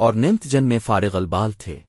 اور نمت جن میں فارغ البال تھے۔